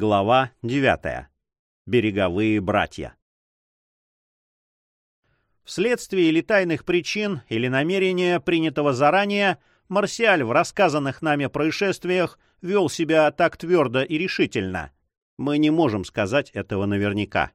Глава 9. Береговые братья. Вследствие или тайных причин, или намерения, принятого заранее, Марсиаль в рассказанных нами происшествиях вел себя так твердо и решительно. Мы не можем сказать этого наверняка.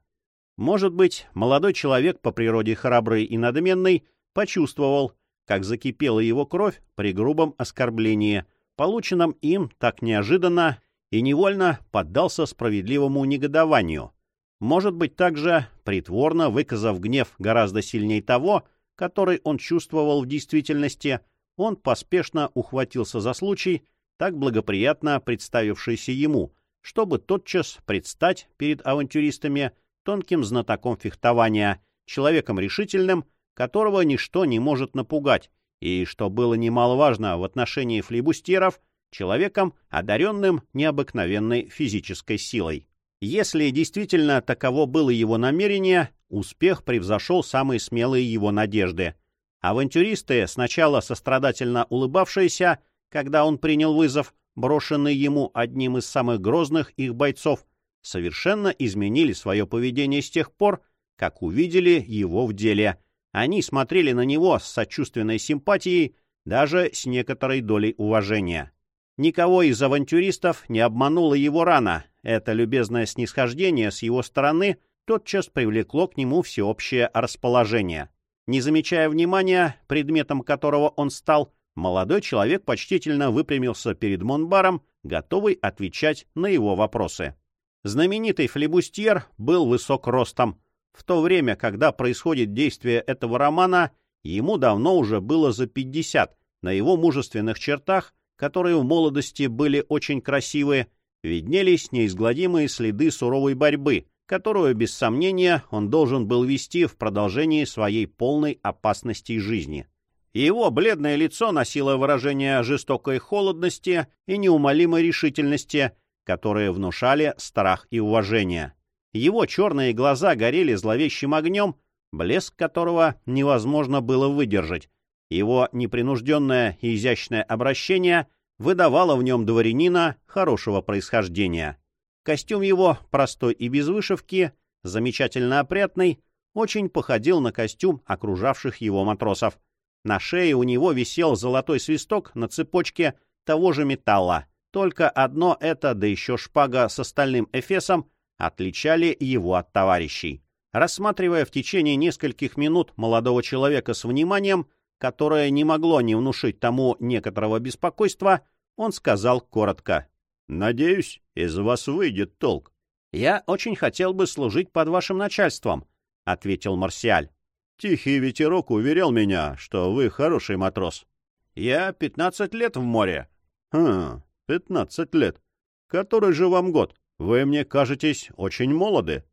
Может быть, молодой человек по природе храбрый и надменный почувствовал, как закипела его кровь при грубом оскорблении, полученном им так неожиданно, и невольно поддался справедливому негодованию. Может быть, также, притворно выказав гнев гораздо сильнее того, который он чувствовал в действительности, он поспешно ухватился за случай, так благоприятно представившийся ему, чтобы тотчас предстать перед авантюристами тонким знатоком фехтования, человеком решительным, которого ничто не может напугать, и, что было немаловажно в отношении флибустеров, человеком, одаренным необыкновенной физической силой. Если действительно таково было его намерение, успех превзошел самые смелые его надежды. Авантюристы, сначала сострадательно улыбавшиеся, когда он принял вызов, брошенный ему одним из самых грозных их бойцов, совершенно изменили свое поведение с тех пор, как увидели его в деле, они смотрели на него с сочувственной симпатией, даже с некоторой долей уважения. Никого из авантюристов не обманула его рана. Это любезное снисхождение с его стороны тотчас привлекло к нему всеобщее расположение. Не замечая внимания, предметом которого он стал, молодой человек почтительно выпрямился перед Монбаром, готовый отвечать на его вопросы. Знаменитый флебустьер был высок ростом, в то время, когда происходит действие этого романа, ему давно уже было за 50. На его мужественных чертах, которые в молодости были очень красивые, виднелись неизгладимые следы суровой борьбы, которую, без сомнения, он должен был вести в продолжении своей полной опасности жизни. Его бледное лицо носило выражение жестокой холодности и неумолимой решительности, которые внушали страх и уважение. Его черные глаза горели зловещим огнем, блеск которого невозможно было выдержать. Его непринужденное и изящное обращение выдавало в нем дворянина хорошего происхождения. Костюм его, простой и без вышивки, замечательно опрятный, очень походил на костюм окружавших его матросов. На шее у него висел золотой свисток на цепочке того же металла. Только одно это, да еще шпага с остальным эфесом, отличали его от товарищей. Рассматривая в течение нескольких минут молодого человека с вниманием, которое не могло не внушить тому некоторого беспокойства, он сказал коротко. «Надеюсь, из вас выйдет толк». «Я очень хотел бы служить под вашим начальством», — ответил Марсиаль. «Тихий ветерок уверял меня, что вы хороший матрос». «Я пятнадцать лет в море». «Хм, пятнадцать лет. Который же вам год?» Вы мне кажетесь очень молоды.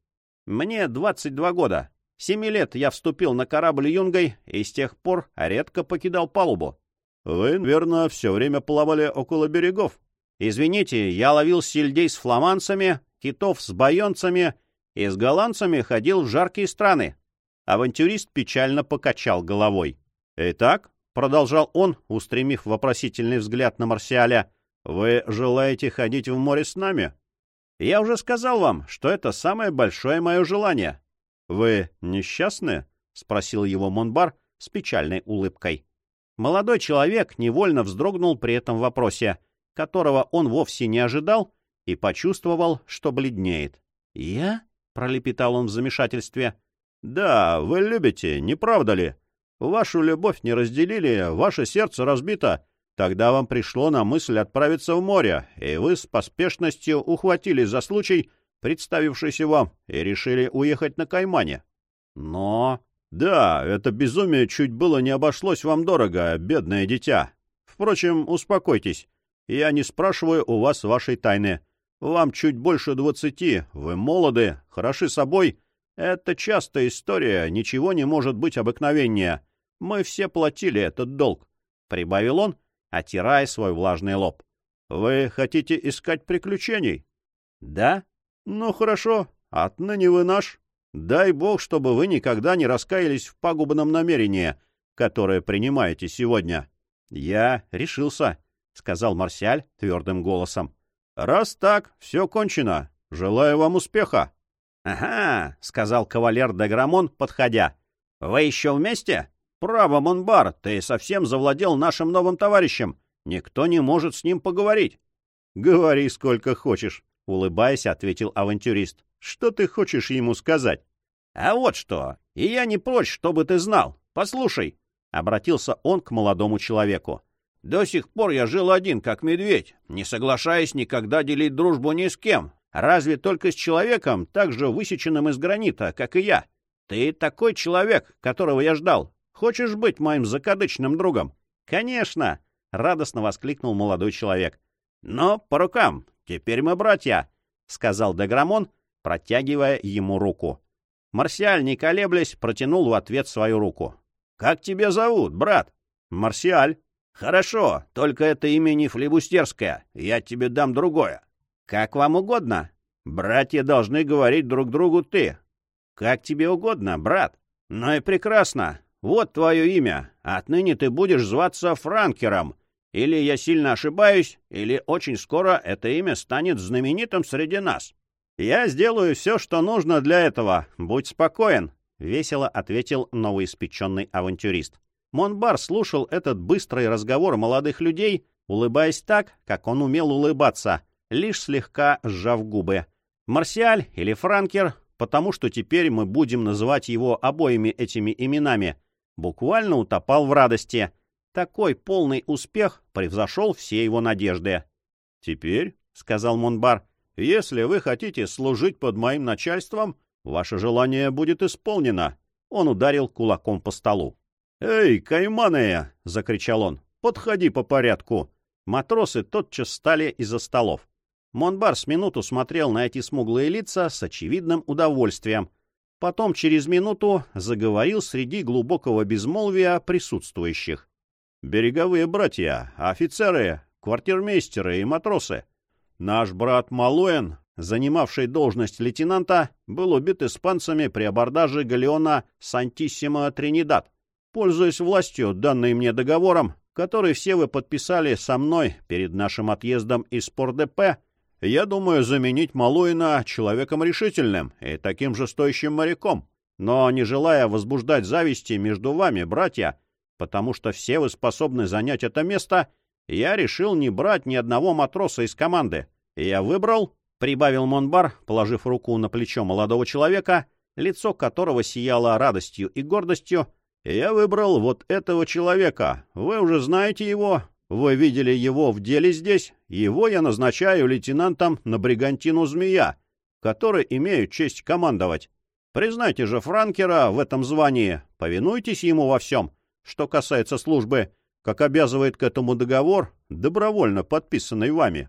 Мне 22 года. Семи лет я вступил на корабль юнгой и с тех пор редко покидал палубу. Вы, верно, все время плавали около берегов. Извините, я ловил сельдей с фламанцами, китов с байонцами и с голландцами ходил в жаркие страны. Авантюрист печально покачал головой. «Итак», — продолжал он, устремив вопросительный взгляд на Марсиаля, — «вы желаете ходить в море с нами?» Я уже сказал вам, что это самое большое мое желание. — Вы несчастны? — спросил его Монбар с печальной улыбкой. Молодой человек невольно вздрогнул при этом вопросе, которого он вовсе не ожидал, и почувствовал, что бледнеет. — Я? — пролепетал он в замешательстве. — Да, вы любите, не правда ли? Вашу любовь не разделили, ваше сердце разбито, Тогда вам пришло на мысль отправиться в море, и вы с поспешностью ухватились за случай, представившийся вам, и решили уехать на Каймане. Но... Да, это безумие чуть было не обошлось вам дорого, бедное дитя. Впрочем, успокойтесь. Я не спрашиваю у вас вашей тайны. Вам чуть больше двадцати, вы молоды, хороши собой. Это частая история, ничего не может быть обыкновеннее. Мы все платили этот долг. Прибавил он, отирая свой влажный лоб. «Вы хотите искать приключений?» «Да?» «Ну, хорошо. Отныне вы наш. Дай бог, чтобы вы никогда не раскаялись в пагубном намерении, которое принимаете сегодня». «Я решился», — сказал Марсиаль твердым голосом. «Раз так, все кончено. Желаю вам успеха. — Ага, — сказал кавалер Деграмон, подходя. — Вы еще вместе? Право, Монбар, ты совсем завладел нашим новым товарищем. Никто не может с ним поговорить. — Говори сколько хочешь, — улыбаясь, ответил авантюрист. — Что ты хочешь ему сказать? — А вот что. И я не прочь, чтобы ты знал. Послушай, — обратился он к молодому человеку. — До сих пор я жил один, как медведь, не соглашаясь никогда делить дружбу ни с кем, разве только с человеком, так же высеченным из гранита, как и я. Ты такой человек, которого я ждал. Хочешь быть моим закадычным другом? — Конечно! — радостно воскликнул молодой человек. — Но по рукам, теперь мы братья, — сказал Деграмон, протягивая ему руку. Марсиаль, не колеблясь, протянул в ответ свою руку. «Как тебя зовут, брат?» «Марсиаль». «Хорошо, только это имя не флебустерское. Я тебе дам другое». «Как вам угодно. Братья должны говорить друг другу «ты». «Как тебе угодно, брат». «Ну и прекрасно. Вот твое имя. Отныне ты будешь зваться Франкером. Или я сильно ошибаюсь, или очень скоро это имя станет знаменитым среди нас». «Я сделаю все, что нужно для этого. Будь спокоен», — весело ответил новоиспеченный авантюрист. Монбар слушал этот быстрый разговор молодых людей, улыбаясь так, как он умел улыбаться, лишь слегка сжав губы. Марсиаль или Франкер, потому что теперь мы будем называть его обоими этими именами, буквально утопал в радости. Такой полный успех превзошел все его надежды. «Теперь», — сказал Монбар, если вы хотите служить под моим начальством, ваше желание будет исполнено. Он ударил кулаком по столу. «Эй, кайманы!» — закричал он. «Подходи по порядку!» Матросы тотчас стали из-за столов. Монбар с минуту смотрел на эти смуглые лица с очевидным удовольствием. Потом через минуту заговорил среди глубокого безмолвия присутствующих. «Береговые братья, офицеры, квартирмейстеры и матросы, Наш брат Малуэн, занимавший должность лейтенанта, был убит испанцами при абордаже галеона Сантиссимо Тринидад. Пользуясь властью, данной мне договором, который все вы подписали со мной перед нашим отъездом из Пор-ДП, я думаю заменить Малуина человеком решительным и таким же стоящим моряком. Но не желая возбуждать зависти между вами, братья, потому что все вы способны занять это место, я решил не брать ни одного матроса из команды. Я выбрал, — прибавил Монбар, положив руку на плечо молодого человека, лицо которого сияло радостью и гордостью, — я выбрал вот этого человека. Вы уже знаете его, вы видели его в деле здесь. Его я назначаю лейтенантом на бригантину «Змея», который имею честь командовать. Признайте же Франкера в этом звании, повинуйтесь ему во всем, что касается службы, как обязывает к этому договор, добровольно подписанный вами.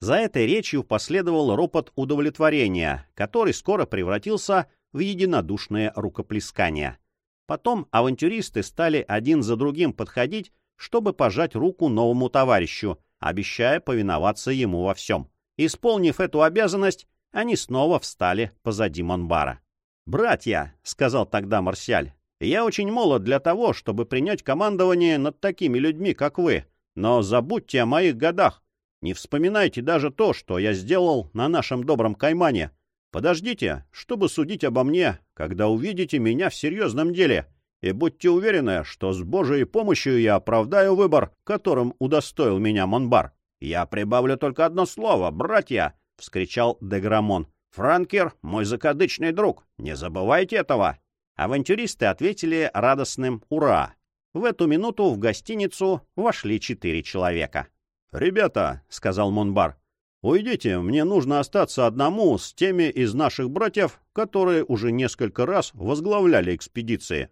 За этой речью последовал ропот удовлетворения, который скоро превратился в единодушное рукоплескание. Потом авантюристы стали один за другим подходить, чтобы пожать руку новому товарищу, обещая повиноваться ему во всем. Исполнив эту обязанность, они снова встали позади Монбара. «Братья», — сказал тогда Марсиаль, я очень молод для того, чтобы принять командование над такими людьми, как вы. Но забудьте о моих годах. Не вспоминайте даже то, что я сделал на нашем добром Каймане. Подождите, чтобы судить обо мне, когда увидите меня в серьезном деле. И будьте уверены, что с Божьей помощью я оправдаю выбор, которым удостоил меня Монбар. Я прибавлю только одно слово, братья, — вскричал Деграмон. Франкер — мой закадычный друг. Не забывайте этого. Авантюристы ответили радостным «Ура!». В эту минуту в гостиницу вошли четыре человека. «Ребята», — сказал Монбар, — «уйдите, мне нужно остаться одному с теми из наших братьев, которые уже несколько раз возглавляли экспедиции».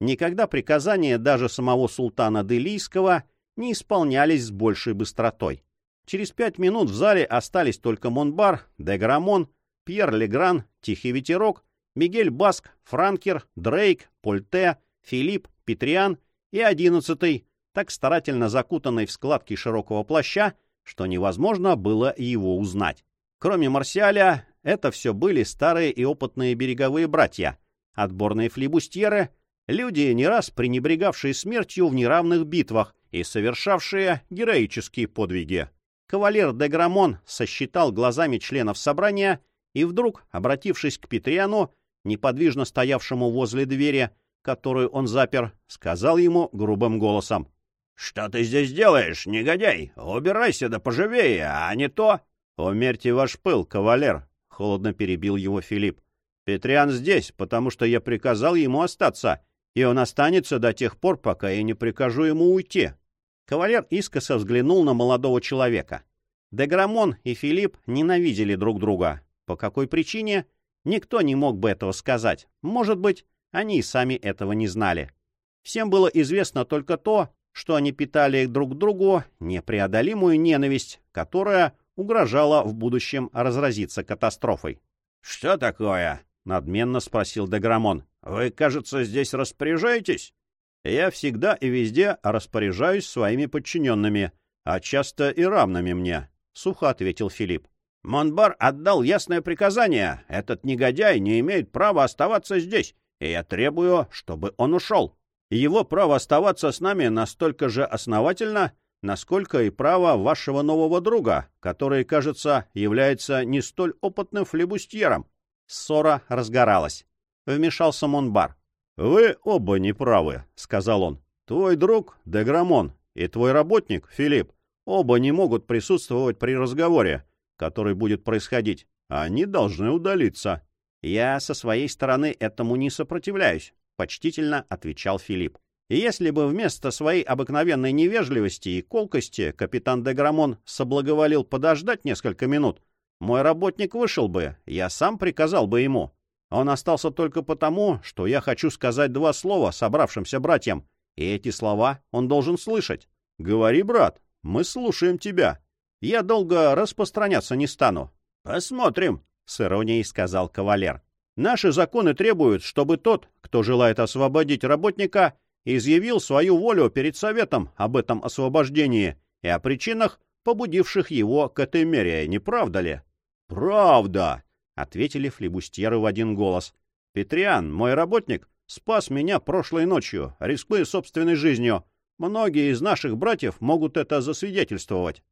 Никогда приказания даже самого султана Делийского не исполнялись с большей быстротой. Через пять минут в зале остались только Монбар, Деграмон, Пьер Легран, Тихий Ветерок Мигель Баск, Франкер, Дрейк, Польте, Филипп, Петриан и одиннадцатый, так старательно закутанный в складки широкого плаща, что невозможно было его узнать. Кроме Марсиаля, это все были старые и опытные береговые братья, отборные флибустьеры, люди, не раз пренебрегавшие смертью в неравных битвах и совершавшие героические подвиги. Кавалер де Грамон сосчитал глазами членов собрания и вдруг, обратившись к Петриану, неподвижно стоявшему возле двери, которую он запер, сказал ему грубым голосом. — Что ты здесь делаешь, негодяй? Убирайся да поживее, а не то... — Умерьте ваш пыл, кавалер, — холодно перебил его Филипп. — Петриан здесь, потому что я приказал ему остаться, и он останется до тех пор, пока я не прикажу ему уйти. Кавалер искоса взглянул на молодого человека. Деграмон и Филипп ненавидели друг друга. По какой причине? Никто не мог бы этого сказать. Может быть, они и сами этого не знали. Всем было известно только то, что они питали друг другу непреодолимую ненависть, которая угрожала в будущем разразиться катастрофой. — Что такое? — надменно спросил Деграмон. — Вы, кажется, здесь распоряжаетесь? — Я всегда и везде распоряжаюсь своими подчиненными, а часто и равными мне, — сухо ответил Филипп. «Монбар отдал ясное приказание. Этот негодяй не имеет права оставаться здесь, и я требую, чтобы он ушел. Его право оставаться с нами настолько же основательно, насколько и право вашего нового друга, который, кажется, является не столь опытным флебустьером». Ссора разгоралась. Вмешался Монбар. «Вы оба неправы», — сказал он. «Твой друг — Деграмон, и твой работник, Филипп, Оба не могут присутствовать при разговоре, который будет происходить. Они должны удалиться. Я со своей стороны этому не сопротивляюсь, почтительно отвечал Филипп. Если бы вместо своей обыкновенной невежливости и колкости капитан Деграмон соблаговолил подождать несколько минут, мой работник вышел бы, я сам приказал бы ему. Он остался только потому, что я хочу сказать два слова собравшимся братьям, и эти слова он должен слышать. — Говори, брат, мы слушаем тебя. Я долго распространяться не стану. — Посмотрим, — с иронией сказал кавалер. — Наши законы требуют, чтобы тот, кто желает освободить работника, изъявил свою волю перед советом об этом освобождении и о причинах, побудивших его к этой мере, не правда ли? — Правда, — ответили флебустьеры в один голос. — Петриан, мой работник, спас меня прошлой ночью, рискуя собственной жизнью, Многие из наших братьев могут это засвидетельствовать. —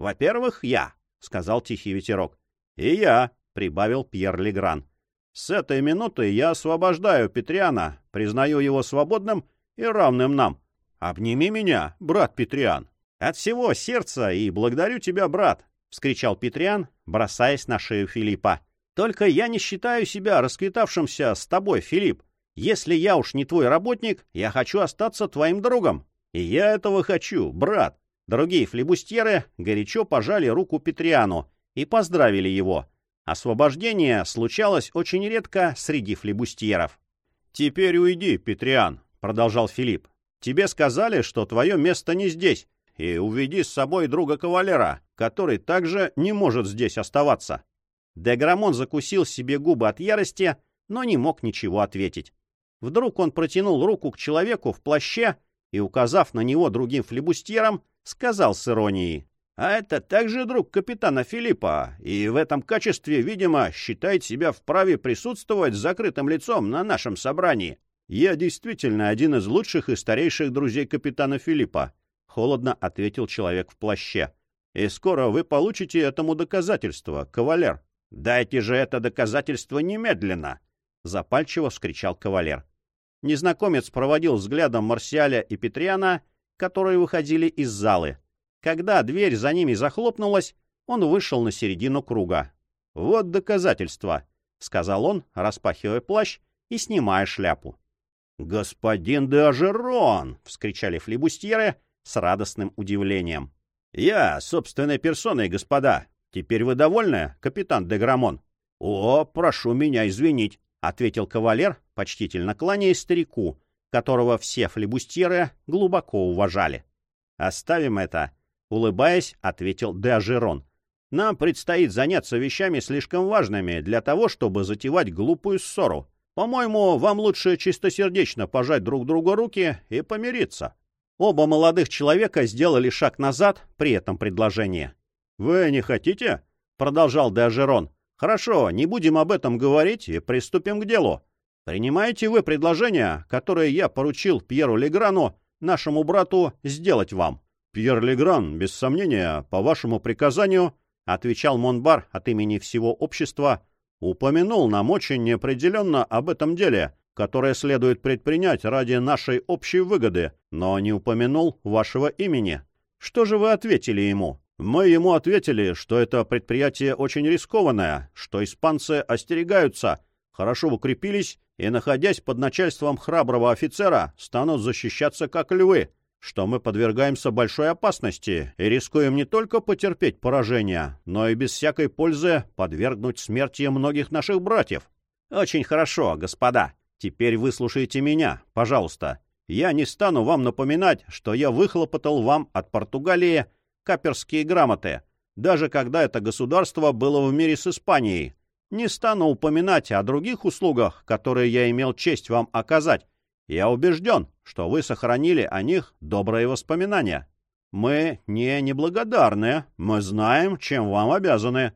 Во-первых, я, — сказал тихий ветерок. — И я, — прибавил Пьер Легран. — С этой минуты я освобождаю Петриана, признаю его свободным и равным нам. Обними меня, брат Петриан. — От всего сердца и благодарю тебя, брат, — вскричал Петриан, бросаясь на шею Филиппа. — Только я не считаю себя расквитавшимся с тобой, Филипп. Если я уж не твой работник, я хочу остаться твоим другом. И я этого хочу, брат. Другие флебустьеры горячо пожали руку Петриану и поздравили его. Освобождение случалось очень редко среди флебустьеров. «Теперь уйди, Петриан», — продолжал Филипп. «Тебе сказали, что твое место не здесь, и уведи с собой друга кавалера, который также не может здесь оставаться». Деграмон закусил себе губы от ярости, но не мог ничего ответить. Вдруг он протянул руку к человеку в плаще и, указав на него другим флебустьером, сказал с иронией. «А это также друг капитана Филиппа, и в этом качестве, видимо, считает себя вправе присутствовать с закрытым лицом на нашем собрании. Я действительно один из лучших и старейших друзей капитана Филиппа», — холодно ответил человек в плаще. «И скоро вы получите этому доказательство, кавалер». «Дайте же это доказательство немедленно!» — запальчиво вскричал кавалер. Незнакомец проводил взглядом Марсиаля и Петриана, которые выходили из залы. Когда дверь за ними захлопнулась, он вышел на середину круга. «Вот доказательство», — сказал он, распахивая плащ и снимая шляпу. «Господин де Ажерон!» — вскричали флибустьеры с радостным удивлением. «Я, собственной персоной, господа. Теперь вы довольны, капитан де Грамон?» «О, прошу меня извинить», — ответил кавалер, почтительно кланяясь старику, которого все флебустьеры глубоко уважали. «Оставим это», — улыбаясь, ответил Деажерон. «Нам предстоит заняться вещами слишком важными для того, чтобы затевать глупую ссору. По-моему, вам лучше чистосердечно пожать друг другу руки и помириться». Оба молодых человека сделали шаг назад при этом предложении. «Вы не хотите?» — продолжал Деажерон. «Хорошо, не будем об этом говорить и приступим к делу. Принимаете вы предложение, которое я поручил Пьеру Леграну, нашему брату, сделать вам? Пьер Легран, без сомнения, по вашему приказанию, отвечал Монбар от имени всего общества, упомянул нам очень неопределенно об этом деле, которое следует предпринять ради нашей общей выгоды, но не упомянул вашего имени. Что же вы ответили ему? Мы ему ответили, что это предприятие очень рискованное, что испанцы остерегаются, хорошо укрепились и, находясь под начальством храброго офицера, станут защищаться как львы, что мы подвергаемся большой опасности и рискуем не только потерпеть поражение, но и без всякой пользы подвергнуть смерти многих наших братьев. Очень хорошо, господа. Теперь выслушайте меня, пожалуйста. Я не стану вам напоминать, что я выхлопотал вам от Португалии каперские грамоты, даже когда это государство было в мире с Испанией. Не стану упоминать о других услугах, которые я имел честь вам оказать. Я убежден, что вы сохранили о них добрые воспоминания. Мы не неблагодарны, мы знаем, чем вам обязаны.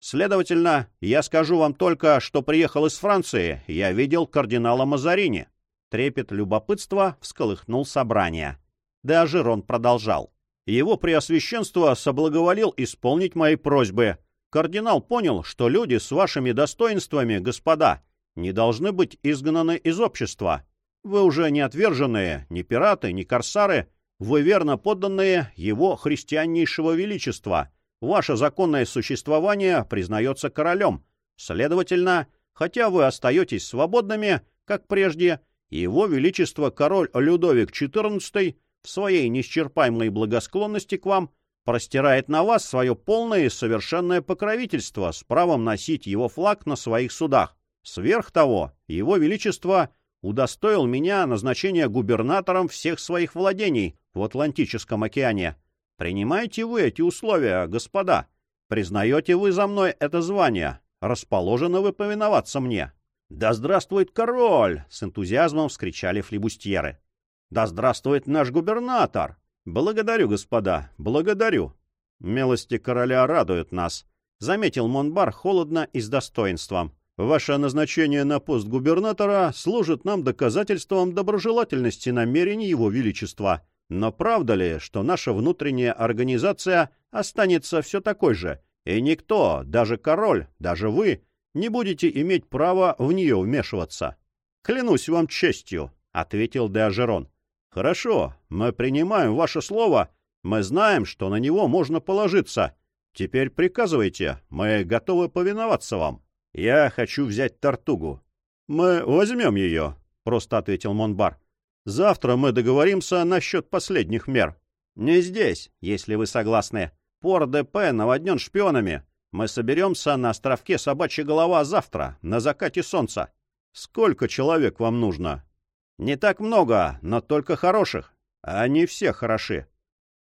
Следовательно, я скажу вам только, что приехал из Франции, я видел кардинала Мазарини. Трепет любопытства всколыхнул собрание. Даже Рон продолжал. Его преосвященство соблаговолил исполнить мои просьбы. Кардинал понял, что люди с вашими достоинствами, господа, не должны быть изгнаны из общества. Вы уже не отверженные, ни пираты, ни корсары, вы верно подданные его христианнейшего величества. Ваше законное существование признается королем. Следовательно, хотя вы остаетесь свободными, как прежде, его величество король Людовик XIV в своей неисчерпаемой благосклонности к вам простирает на вас свое полное и совершенное покровительство с правом носить его флаг на своих судах. Сверх того, его величество удостоил меня назначения губернатором всех своих владений в Атлантическом океане. Принимаете вы эти условия, господа? Признаете вы за мной это звание? Расположены вы повиноваться мне? «Да здравствует король!» — с энтузиазмом вскричали флибустьеры. Да здравствует наш губернатор! Благодарю, господа, благодарю. Милости короля радуют нас, — заметил Монбар холодно и с достоинством. Ваше назначение на пост губернатора служит нам доказательством доброжелательности намерений его величества. Но правда ли, что наша внутренняя организация останется все такой же, и никто, даже король, даже вы, не будете иметь права в нее вмешиваться? — Клянусь вам честью, — ответил Деожерон. «Хорошо, мы принимаем ваше слово. Мы знаем, что на него можно положиться. Теперь приказывайте, мы готовы повиноваться вам. Я хочу взять тортугу». «Мы возьмем ее», — просто ответил Монбар. «Завтра мы договоримся насчет последних мер». «Не здесь, если вы согласны. Пор-ДП наводнен шпионами. Мы соберемся на островке Собачья голова завтра, на закате солнца. Сколько человек вам нужно?» Не так много, но только хороших. Они все хороши.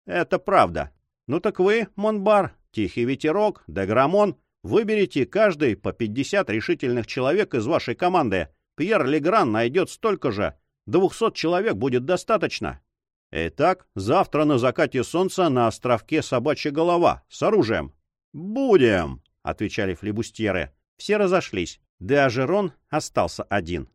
Это правда. Ну так вы, Монбар, Тихий Ветерок, Деграмон, выберите каждый по 50 решительных человек из вашей команды. Пьер Легран найдет столько же. Двухсот человек будет достаточно. Итак, завтра на закате солнца на островке Собачья голова с оружием. «Будем!» — отвечали флебустьеры. Все разошлись. Деажерон остался один.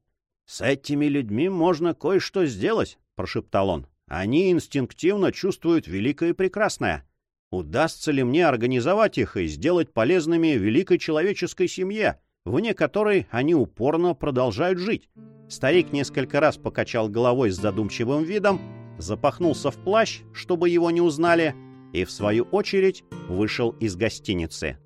«С этими людьми можно кое-что сделать», — прошептал он. «Они инстинктивно чувствуют великое и прекрасное. Удастся ли мне организовать их и сделать полезными великой человеческой семье, вне которой они упорно продолжают жить?» Старик несколько раз покачал головой с задумчивым видом, запахнулся в плащ, чтобы его не узнали, и, в свою очередь, вышел из гостиницы.